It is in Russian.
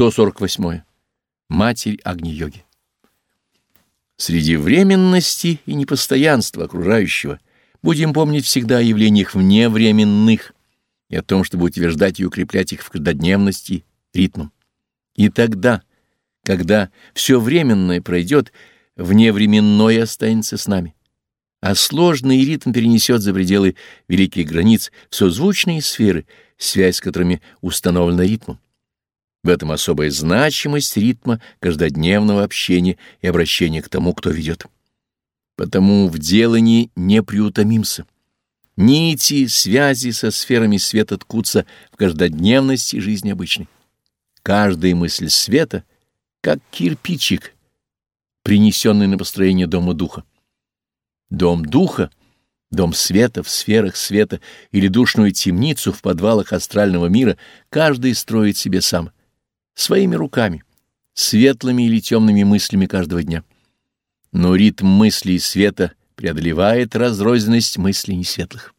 148. Матерь Агни-йоги. Среди временности и непостоянства окружающего будем помнить всегда о явлениях вневременных и о том, чтобы утверждать и укреплять их в каждодневности ритмом. И тогда, когда все временное пройдет, вневременное останется с нами, а сложный ритм перенесет за пределы великих границ в созвучные сферы, связь с которыми установлена ритмом. В этом особая значимость ритма каждодневного общения и обращения к тому, кто ведет. Потому в делании не приутомимся. Нити связи со сферами света ткутся в каждодневности жизни обычной. Каждая мысль света, как кирпичик, принесенный на построение дома духа. Дом духа — дом света в сферах света или душную темницу в подвалах астрального мира каждый строит себе сам — своими руками, светлыми или темными мыслями каждого дня. Но ритм мыслей света преодолевает разрозненность мыслей несветлых.